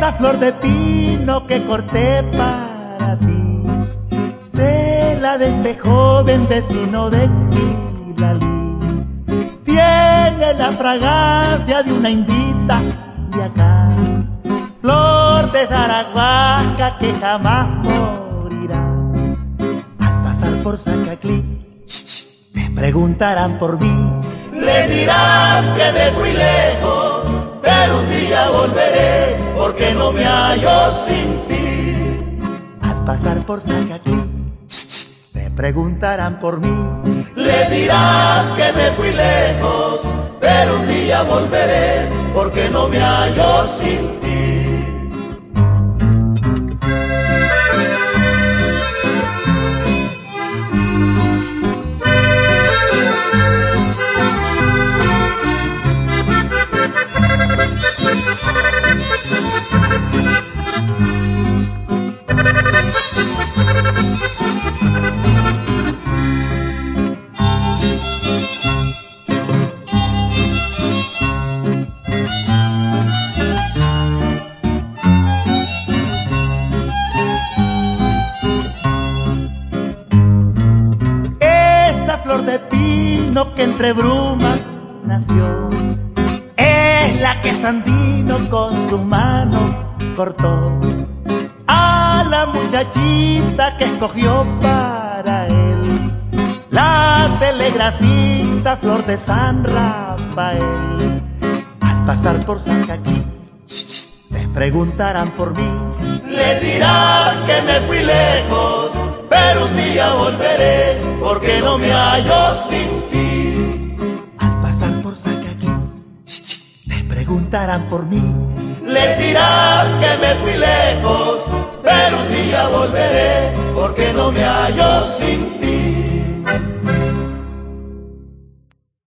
flor de pino que corté para ti, tela de este joven vecino de Quilalí, tiene la fragancia de una indita de acá, flor de Zaragoza que jamás morirá. Al pasar por Zacaclí, te preguntarán por mí, le dirás que me fui lejos, pero un día volveré porque no me hallo sin ti. Al pasar por Zacaclí, te preguntarán por mí, le dirás que me fui lejos, pero un día volveré porque no me hallo sin ti. Flor de pino que entre brumas nació. Es la que Sandino con su mano cortó a la muchachita que escogió para él. La telegrafista flor de San Rafael. Al pasar por San Caquí, te preguntarán por mí. Le dirás que me fui lejos, pero un día volveré porque no me hallo sin ti. Al pasar por Zacaqui, te preguntarán por mí. Les dirás que me fui lejos, pero un día volveré porque no me hallo sin ti.